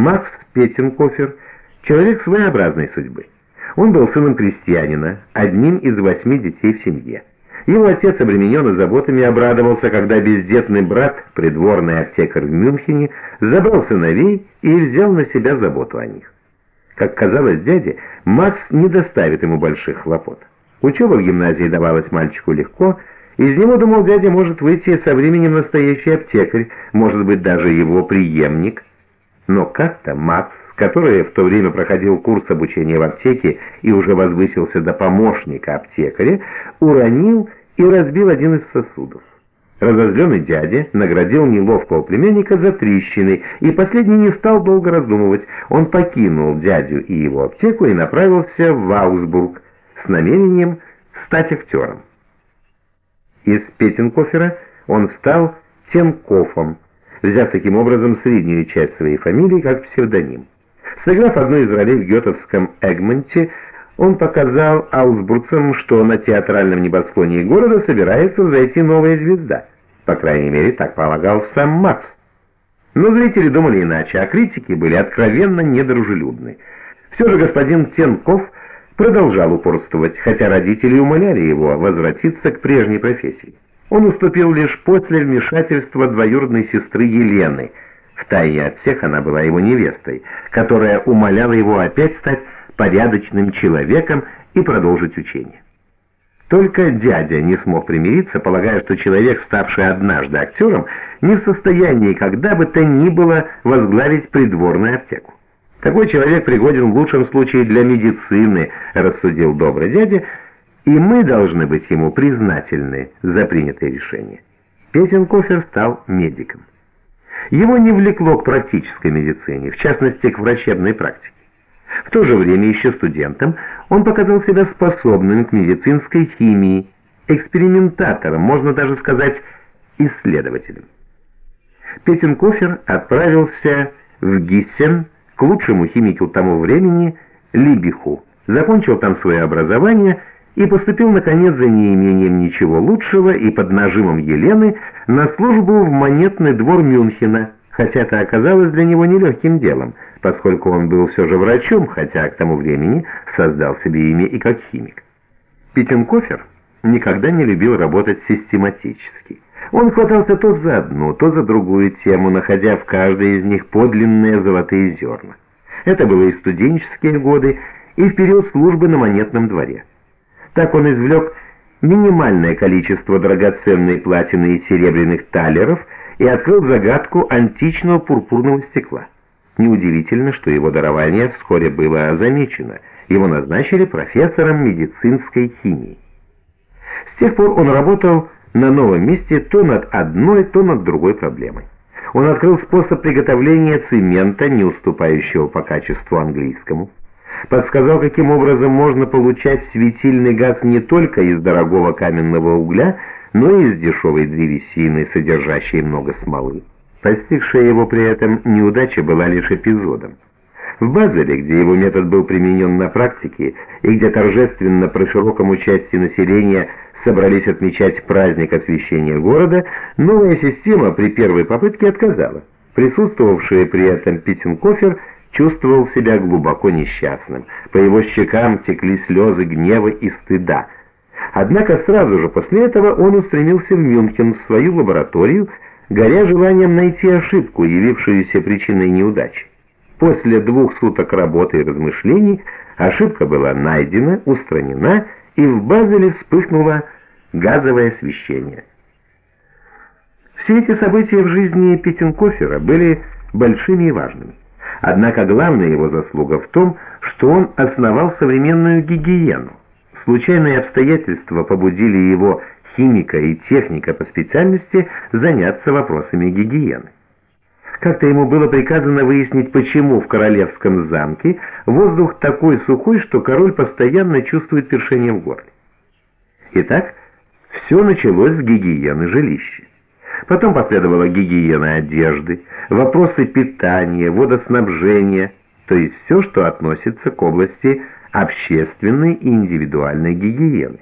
Макс Петенкофер – человек своеобразной судьбы. Он был сыном крестьянина, одним из восьми детей в семье. Его отец, обремененный заботами, обрадовался, когда бездетный брат, придворный аптекарь в Мюнхене, забрал сыновей и взял на себя заботу о них. Как казалось дяде, Макс не доставит ему больших хлопот. Учеба в гимназии давалась мальчику легко, из него, думал дядя, может выйти со временем настоящий аптекарь, может быть, даже его преемник. Но как-то Макс который в то время проходил курс обучения в аптеке и уже возвысился до помощника аптекаря, уронил и разбил один из сосудов. Разозленный дядя наградил неловкого племянника за трещины, и последний не стал долго раздумывать. Он покинул дядю и его аптеку и направился в Аусбург с намерением стать актером. Из Петенкофера он стал Тенкофом, взяв таким образом среднюю часть своей фамилии как псевдоним. Сыграв одну из ролей в гетовском Эгмонте, он показал аусбургцам, что на театральном небосклоне города собирается зайти новая звезда. По крайней мере, так полагал сам Макс. Но зрители думали иначе, а критики были откровенно недружелюбны. Все же господин Тенков продолжал упорствовать, хотя родители умоляли его возвратиться к прежней профессии. Он уступил лишь после вмешательства двоюродной сестры Елены – Втайне от всех она была его невестой, которая умоляла его опять стать порядочным человеком и продолжить учение. Только дядя не смог примириться, полагая, что человек, ставший однажды актером, не в состоянии когда бы то ни было возглавить придворную аптеку. Такой человек пригоден в лучшем случае для медицины, рассудил добрый дядя, и мы должны быть ему признательны за принятое решение. Песенкофер стал медиком. Его не влекло к практической медицине, в частности к врачебной практике. В то же время еще студентом он показал себя способным к медицинской химии, экспериментатором, можно даже сказать, исследователем. Петенкофер отправился в Гиссен к лучшему химику тому времени Либиху, закончил там свое образование и поступил, наконец, за неимением ничего лучшего и под нажимом Елены на службу в монетный двор Мюнхена, хотя это оказалось для него нелегким делом, поскольку он был все же врачом, хотя к тому времени создал себе имя и как химик. Питенкофер никогда не любил работать систематически. Он хватался то за одну, то за другую тему, находя в каждой из них подлинные золотые зерна. Это было и студенческие годы, и в период службы на монетном дворе. Так он извлек минимальное количество драгоценной платины и серебряных талеров и открыл загадку античного пурпурного стекла. Неудивительно, что его дарование вскоре было замечено. Его назначили профессором медицинской химии. С тех пор он работал на новом месте то над одной, то над другой проблемой. Он открыл способ приготовления цемента, не уступающего по качеству английскому подсказал, каким образом можно получать светильный газ не только из дорогого каменного угля, но и из дешевой древесины, содержащей много смолы. Постигшая его при этом неудача была лишь эпизодом. В Базеле, где его метод был применен на практике, и где торжественно при широком участии населения собрались отмечать праздник освящения города, новая система при первой попытке отказала. Присутствовавшие при этом Питтенкофер чувствовал себя глубоко несчастным. По его щекам текли слезы гнева и стыда. Однако сразу же после этого он устремился в Мюнхен, в свою лабораторию, горя желанием найти ошибку, явившуюся причиной неудачи. После двух суток работы и размышлений ошибка была найдена, устранена, и в Базеле вспыхнуло газовое освещение. Все эти события в жизни Петенкофера были большими и важными. Однако главная его заслуга в том, что он основал современную гигиену. Случайные обстоятельства побудили его химика и техника по специальности заняться вопросами гигиены. Как-то ему было приказано выяснить, почему в королевском замке воздух такой сухой, что король постоянно чувствует першение в горле. Итак, все началось с гигиены жилища. Потом последовала гигиена одежды, вопросы питания, водоснабжения, то есть все, что относится к области общественной и индивидуальной гигиены.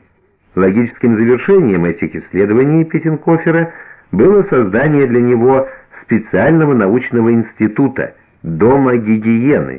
Логическим завершением этих исследований Петенкофера было создание для него специального научного института, дома гигиены.